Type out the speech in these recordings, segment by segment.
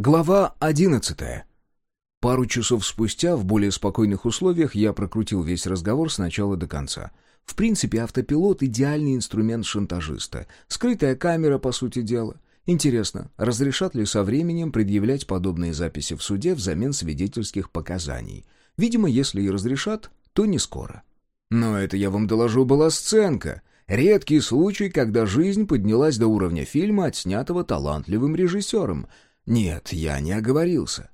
Глава одиннадцатая. Пару часов спустя, в более спокойных условиях, я прокрутил весь разговор с начала до конца. В принципе, автопилот — идеальный инструмент шантажиста. Скрытая камера, по сути дела. Интересно, разрешат ли со временем предъявлять подобные записи в суде взамен свидетельских показаний? Видимо, если и разрешат, то не скоро. Но это, я вам доложу, была сценка. Редкий случай, когда жизнь поднялась до уровня фильма, отснятого талантливым режиссером — нет, я не оговорился.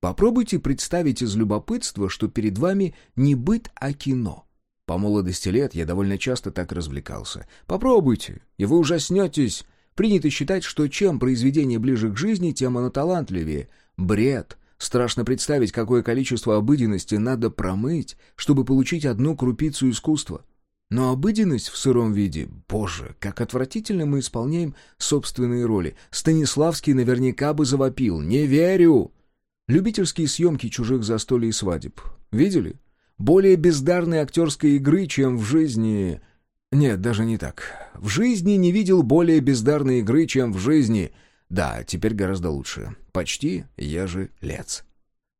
Попробуйте представить из любопытства, что перед вами не быт, а кино. По молодости лет я довольно часто так развлекался. Попробуйте, и вы ужаснетесь. Принято считать, что чем произведение ближе к жизни, тем оно талантливее. Бред. Страшно представить, какое количество обыденности надо промыть, чтобы получить одну крупицу искусства. Но обыденность в сыром виде, боже, как отвратительно мы исполняем собственные роли. Станиславский наверняка бы завопил «Не верю!». Любительские съемки чужих застолий и свадеб. Видели? Более бездарной актерской игры, чем в жизни... Нет, даже не так. В жизни не видел более бездарной игры, чем в жизни. Да, теперь гораздо лучше. Почти я же лец.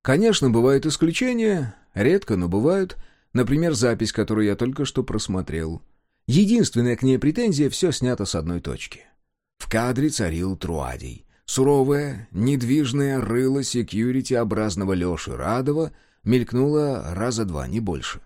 Конечно, бывают исключения. Редко, но бывают. Например, запись, которую я только что просмотрел. Единственная к ней претензия — все снято с одной точки. В кадре царил Труадий. Суровое, недвижное рыло секьюрити-образного Леши Радова мелькнуло раза два, не больше.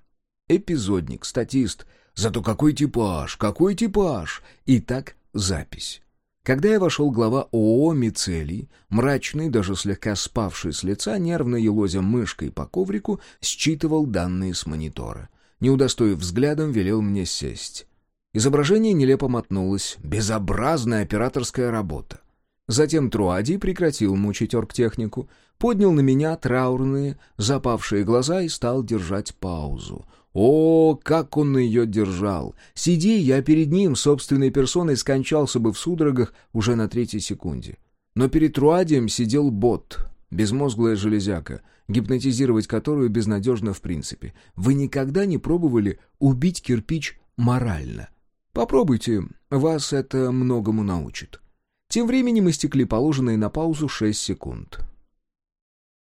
Эпизодник, статист. Зато какой типаж, какой типаж! И так запись. Когда я вошел, глава ООО «Мицелий», мрачный, даже слегка спавший с лица, нервно елозя мышкой по коврику, считывал данные с монитора. Не удостоив взглядом, велел мне сесть. Изображение нелепо мотнулось. Безобразная операторская работа. Затем Труади прекратил мучить оргтехнику, поднял на меня траурные, запавшие глаза и стал держать паузу. О, как он ее держал! Сиди я перед ним, собственной персоной скончался бы в судорогах уже на третьей секунде. Но перед Труадием сидел бот, безмозглая железяка, гипнотизировать которую безнадежно в принципе. Вы никогда не пробовали убить кирпич морально? Попробуйте, вас это многому научит. Тем временем истекли положенные на паузу шесть секунд.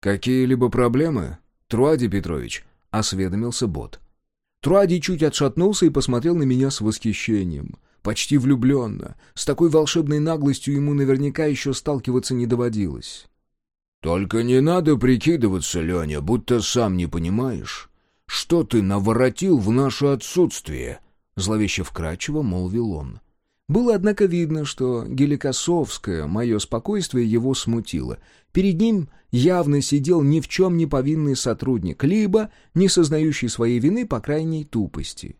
«Какие-либо проблемы, Труади Петрович?» — осведомился бот. Труади чуть отшатнулся и посмотрел на меня с восхищением. Почти влюбленно. С такой волшебной наглостью ему наверняка еще сталкиваться не доводилось. «Только не надо прикидываться, Леня, будто сам не понимаешь. Что ты наворотил в наше отсутствие?» Зловеще вкрадчиво молвил он. Было, однако, видно, что Геликосовское мое спокойствие его смутило. Перед ним явно сидел ни в чем не повинный сотрудник, либо не сознающий своей вины по крайней тупости.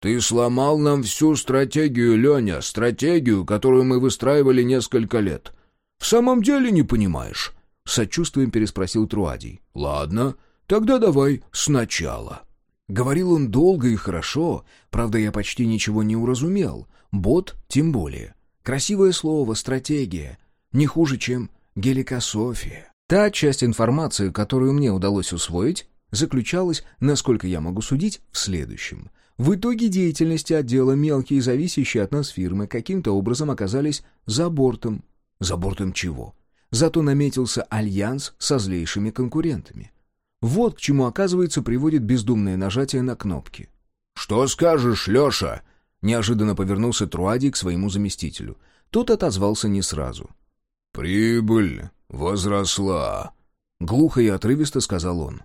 «Ты сломал нам всю стратегию, Леня, стратегию, которую мы выстраивали несколько лет. В самом деле не понимаешь?» — сочувствием переспросил Труадий. «Ладно, тогда давай сначала». Говорил он долго и хорошо, правда, я почти ничего не уразумел — Бот тем более. Красивое слово, стратегия. Не хуже, чем геликософия. Та часть информации, которую мне удалось усвоить, заключалась, насколько я могу судить, в следующем. В итоге деятельности отдела мелкие зависящие от нас фирмы каким-то образом оказались за бортом. За бортом чего? Зато наметился альянс со злейшими конкурентами. Вот к чему, оказывается, приводит бездумное нажатие на кнопки. «Что скажешь, Леша?» Неожиданно повернулся Труади к своему заместителю. Тот отозвался не сразу. «Прибыль возросла», — глухо и отрывисто сказал он.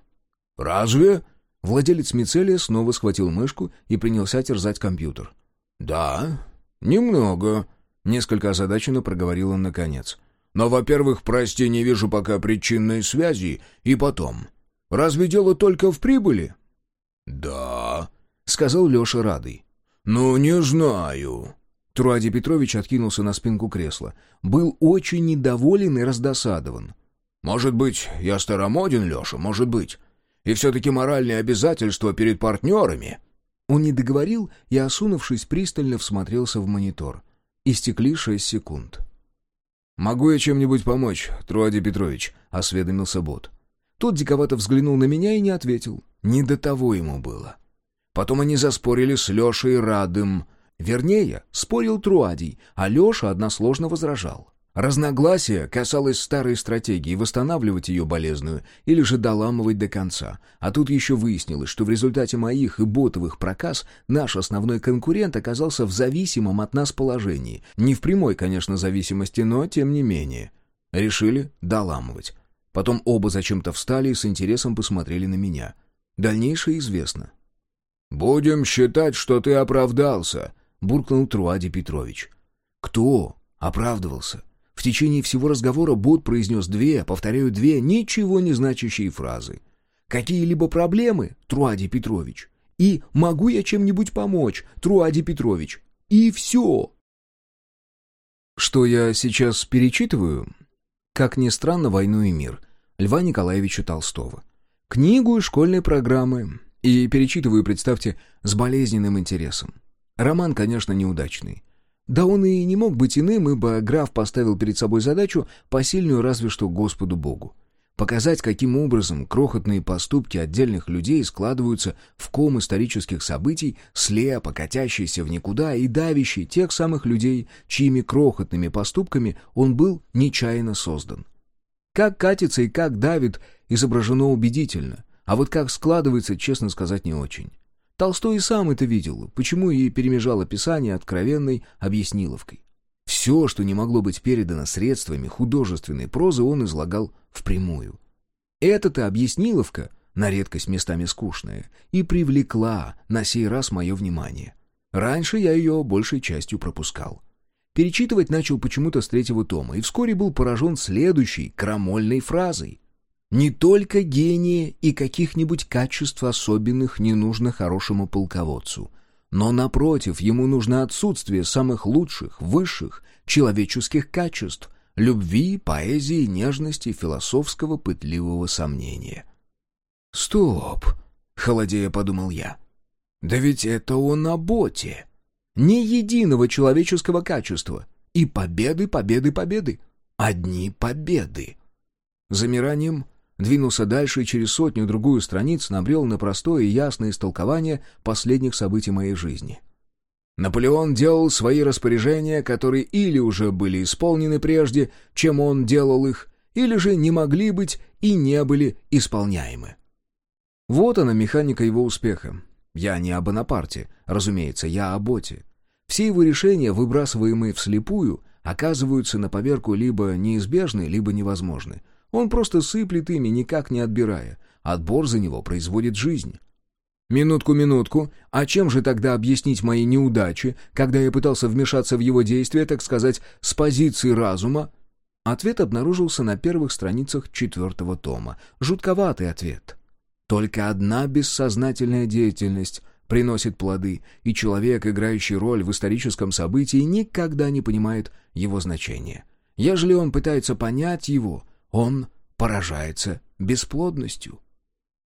«Разве?» Владелец мицелия снова схватил мышку и принялся терзать компьютер. «Да, немного», — несколько озадаченно проговорил он наконец. «Но, во-первых, прости, не вижу пока причинной связи, и потом. Разве дело только в прибыли?» «Да», — сказал Леша Радый. «Ну, не знаю». Труади Петрович откинулся на спинку кресла. Был очень недоволен и раздосадован. «Может быть, я старомоден, Леша, может быть. И все-таки моральные обязательства перед партнерами». Он не договорил и, осунувшись, пристально всмотрелся в монитор. Истекли шесть секунд. «Могу я чем-нибудь помочь, Труади Петрович?» — осведомился бот. Тот диковато взглянул на меня и не ответил. Не до того ему было. Потом они заспорили с Лешей Радым. Вернее, спорил Труадий, а Леша односложно возражал. Разногласие касалось старой стратегии восстанавливать ее болезную или же доламывать до конца. А тут еще выяснилось, что в результате моих и ботовых проказ наш основной конкурент оказался в зависимом от нас положении. Не в прямой, конечно, зависимости, но тем не менее. Решили доламывать. Потом оба зачем-то встали и с интересом посмотрели на меня. Дальнейшее известно. «Будем считать, что ты оправдался», — буркнул Труади Петрович. «Кто оправдывался?» В течение всего разговора Бот произнес две, повторяю, две ничего не значащие фразы. «Какие-либо проблемы, Труади Петрович?» И «Могу я чем-нибудь помочь, Труади Петрович?» И все. Что я сейчас перечитываю? Как ни странно, «Войну и мир» Льва Николаевича Толстого. Книгу и школьные программы. И перечитываю, представьте, с болезненным интересом. Роман, конечно, неудачный. Да он и не мог быть иным, ибо граф поставил перед собой задачу, посильную разве что Господу Богу. Показать, каким образом крохотные поступки отдельных людей складываются в ком исторических событий, слепо катящиеся в никуда и давящие тех самых людей, чьими крохотными поступками он был нечаянно создан. Как катится и как давит, изображено убедительно, а вот как складывается, честно сказать, не очень. Толстой и сам это видел, почему и перемежал описание откровенной объясниловкой. Все, что не могло быть передано средствами художественной прозы, он излагал впрямую. Эта-то объясниловка, на редкость местами скучная, и привлекла на сей раз мое внимание. Раньше я ее большей частью пропускал. Перечитывать начал почему-то с третьего тома и вскоре был поражен следующей крамольной фразой. Не только гения и каких-нибудь качеств особенных не нужно хорошему полководцу, но, напротив, ему нужно отсутствие самых лучших, высших человеческих качеств — любви, поэзии, нежности, философского пытливого сомнения. «Стоп!» — холодея подумал я. «Да ведь это он о боте!» Ни единого человеческого качества. И победы, победы, победы. Одни победы. Замиранием двинулся дальше и через сотню-другую страниц набрел на простое и ясное истолкование последних событий моей жизни. Наполеон делал свои распоряжения, которые или уже были исполнены прежде, чем он делал их, или же не могли быть и не были исполняемы. Вот она механика его успеха. Я не о Бонапарте, разумеется, я о Боте. Все его решения, выбрасываемые вслепую, оказываются на поверку либо неизбежны, либо невозможны. Он просто сыплет ими, никак не отбирая. Отбор за него производит жизнь. Минутку, минутку. А чем же тогда объяснить мои неудачи, когда я пытался вмешаться в его действия, так сказать, с позиции разума? Ответ обнаружился на первых страницах четвертого тома. Жутковатый ответ. Только одна бессознательная деятельность приносит плоды, и человек, играющий роль в историческом событии, никогда не понимает его значения. Ежели он пытается понять его, он поражается бесплодностью.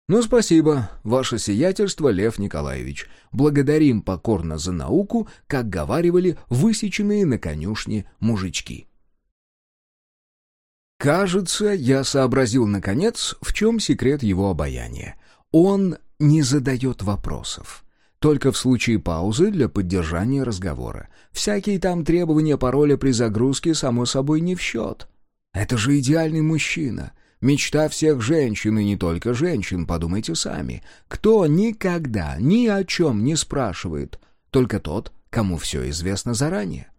«Ну, спасибо, ваше сиятельство, Лев Николаевич. Благодарим покорно за науку, как говаривали высеченные на конюшне мужички». Кажется, я сообразил, наконец, в чем секрет его обаяния. Он не задает вопросов. Только в случае паузы для поддержания разговора. Всякие там требования пароля при загрузке, само собой, не в счет. Это же идеальный мужчина. Мечта всех женщин, и не только женщин, подумайте сами. Кто никогда ни о чем не спрашивает? Только тот, кому все известно заранее.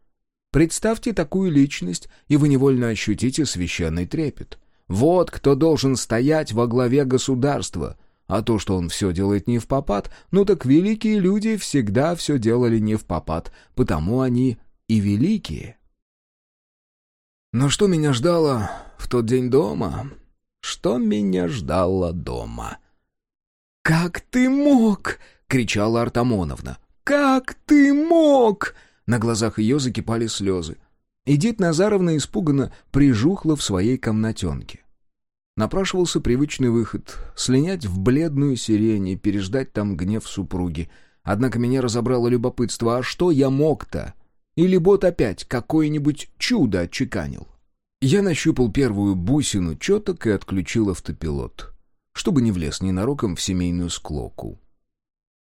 Представьте такую личность, и вы невольно ощутите священный трепет. Вот кто должен стоять во главе государства. А то, что он все делает не в попад, ну так великие люди всегда все делали не в попад, потому они и великие. Но что меня ждало в тот день дома? Что меня ждало дома? «Как ты мог?» — кричала Артамоновна. «Как ты мог?» На глазах ее закипали слезы. Эдит Назаровна испуганно прижухла в своей комнатенке. Напрашивался привычный выход — слинять в бледную сирень и переждать там гнев супруги. Однако меня разобрало любопытство, а что я мог-то? Или бот опять какое-нибудь чудо отчеканил? Я нащупал первую бусину четок и отключил автопилот, чтобы не влез ненароком в семейную склоку.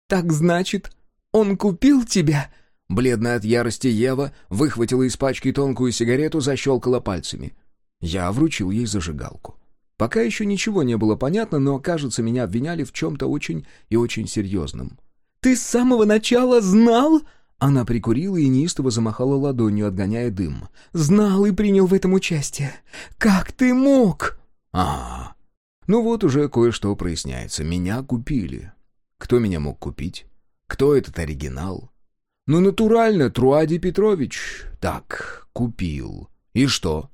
«Так значит, он купил тебя?» Бледная от ярости Ева выхватила из пачки тонкую сигарету, защелкала пальцами. Я вручил ей зажигалку. Пока еще ничего не было понятно, но, кажется, меня обвиняли в чем-то очень и очень серьезном. «Ты с самого начала знал?» Она прикурила и неистово замахала ладонью, отгоняя дым. «Знал и принял в этом участие. Как ты мог?» «А, ну вот уже кое-что проясняется. Меня купили. Кто меня мог купить? Кто этот оригинал? «Ну, натурально, Труади Петрович. Так, купил. И что?»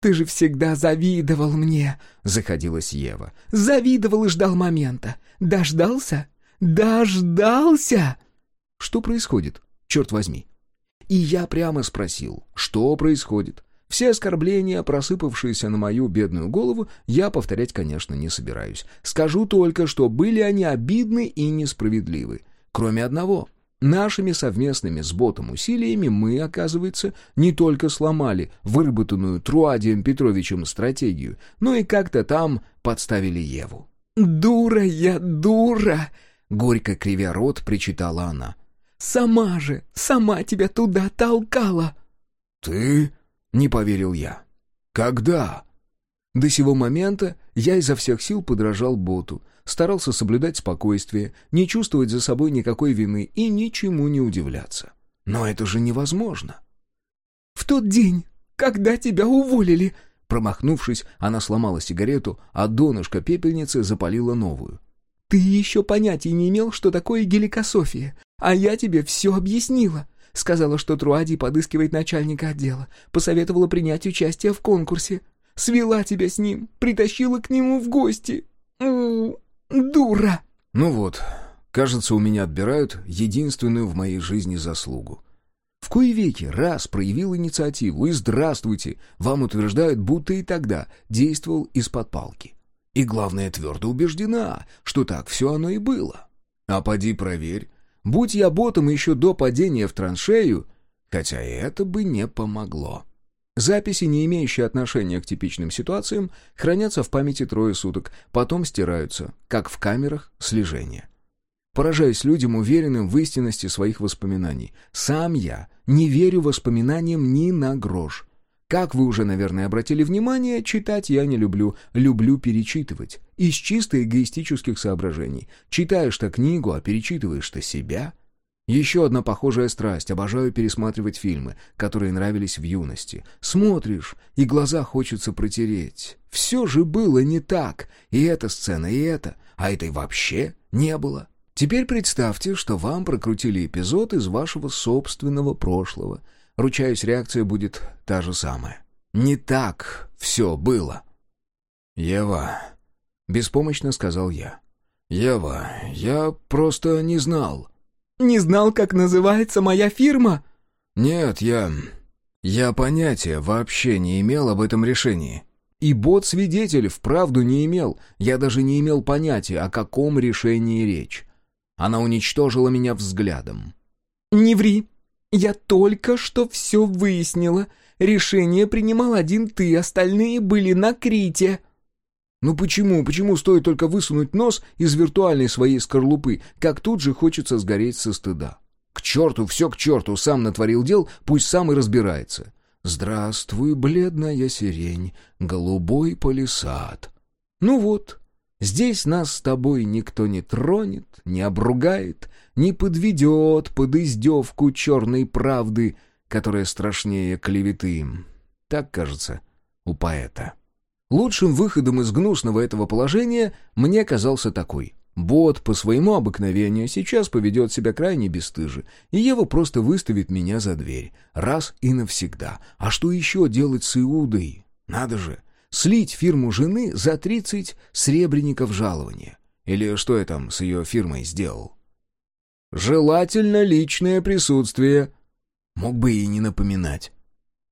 «Ты же всегда завидовал мне», — заходилась Ева. «Завидовал и ждал момента. Дождался? Дождался!» «Что происходит? Черт возьми!» И я прямо спросил, что происходит. Все оскорбления, просыпавшиеся на мою бедную голову, я повторять, конечно, не собираюсь. Скажу только, что были они обидны и несправедливы. Кроме одного — Нашими совместными с ботом усилиями мы, оказывается, не только сломали выработанную Труадием Петровичем стратегию, но и как-то там подставили Еву. «Дура я, дура!» — горько кривя рот причитала она. «Сама же, сама тебя туда толкала!» «Ты?» — не поверил я. «Когда?» До сего момента я изо всех сил подражал боту, старался соблюдать спокойствие, не чувствовать за собой никакой вины и ничему не удивляться. Но это же невозможно. «В тот день, когда тебя уволили...» Промахнувшись, она сломала сигарету, а донышко пепельницы запалила новую. «Ты еще понятия не имел, что такое геликософия, а я тебе все объяснила. Сказала, что Труади подыскивает начальника отдела, посоветовала принять участие в конкурсе. Свела тебя с ним, притащила к нему в гости. У. «Дура!» «Ну вот, кажется, у меня отбирают единственную в моей жизни заслугу. В кои веки раз проявил инициативу, и здравствуйте, вам утверждают, будто и тогда действовал из-под палки. И главное, твердо убеждена, что так все оно и было. А поди проверь, будь я ботом еще до падения в траншею, хотя и это бы не помогло». Записи, не имеющие отношения к типичным ситуациям, хранятся в памяти трое суток, потом стираются, как в камерах слежения. Поражаясь людям, уверенным в истинности своих воспоминаний. Сам я не верю воспоминаниям ни на грош. Как вы уже, наверное, обратили внимание, читать я не люблю, люблю перечитывать. Из чисто эгоистических соображений. Читаешь-то книгу, а перечитываешь-то себя. Еще одна похожая страсть. Обожаю пересматривать фильмы, которые нравились в юности. Смотришь, и глаза хочется протереть. Все же было не так. И эта сцена, и эта. А этой вообще не было. Теперь представьте, что вам прокрутили эпизод из вашего собственного прошлого. Ручаюсь, реакция будет та же самая. Не так все было. «Ева», — беспомощно сказал я. «Ева, я просто не знал». Не знал, как называется моя фирма?» «Нет, я... я понятия вообще не имел об этом решении. И бот-свидетель вправду не имел. Я даже не имел понятия, о каком решении речь. Она уничтожила меня взглядом. «Не ври. Я только что все выяснила. Решение принимал один ты, остальные были на Крите». Ну почему, почему стоит только высунуть нос из виртуальной своей скорлупы, как тут же хочется сгореть со стыда? К черту, все к черту, сам натворил дел, пусть сам и разбирается. Здравствуй, бледная сирень, голубой палисад. Ну вот, здесь нас с тобой никто не тронет, не обругает, не подведет под издевку черной правды, которая страшнее клеветы. Так, кажется, у поэта. Лучшим выходом из гнусного этого положения мне казался такой. Бот по своему обыкновению сейчас поведет себя крайне бесстыже, и Ева просто выставит меня за дверь. Раз и навсегда. А что еще делать с Иудой? Надо же, слить фирму жены за 30 сребреников жалования. Или что я там с ее фирмой сделал? Желательно личное присутствие. Мог бы и не напоминать.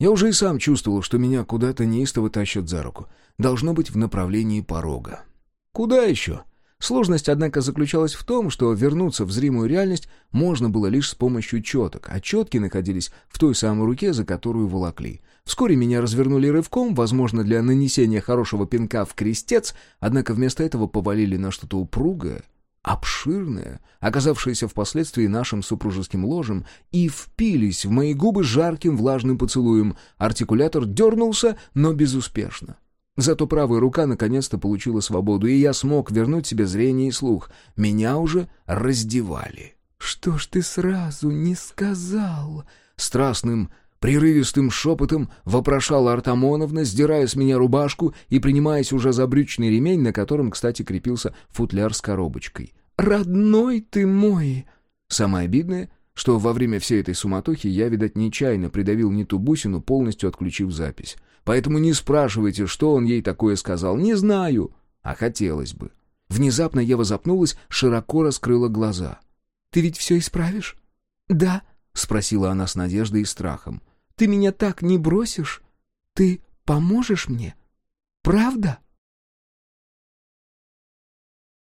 Я уже и сам чувствовал, что меня куда-то неистово тащат за руку. Должно быть в направлении порога. Куда еще? Сложность, однако, заключалась в том, что вернуться в зримую реальность можно было лишь с помощью четок, а четки находились в той самой руке, за которую волокли. Вскоре меня развернули рывком, возможно, для нанесения хорошего пинка в крестец, однако вместо этого повалили на что-то упругое обширное, оказавшееся впоследствии нашим супружеским ложем, и впились в мои губы жарким влажным поцелуем. Артикулятор дернулся, но безуспешно. Зато правая рука наконец-то получила свободу, и я смог вернуть себе зрение и слух. Меня уже раздевали. «Что ж ты сразу не сказал?» Страстным, прерывистым шепотом вопрошала Артамоновна, сдирая с меня рубашку и принимаясь уже за брючный ремень, на котором, кстати, крепился футляр с коробочкой. «Родной ты мой!» Самое обидное, что во время всей этой суматохи я, видать, нечаянно придавил не ту бусину, полностью отключив запись. Поэтому не спрашивайте, что он ей такое сказал. Не знаю, а хотелось бы. Внезапно Ева запнулась, широко раскрыла глаза. «Ты ведь все исправишь?» «Да», — спросила она с надеждой и страхом. «Ты меня так не бросишь? Ты поможешь мне? Правда?»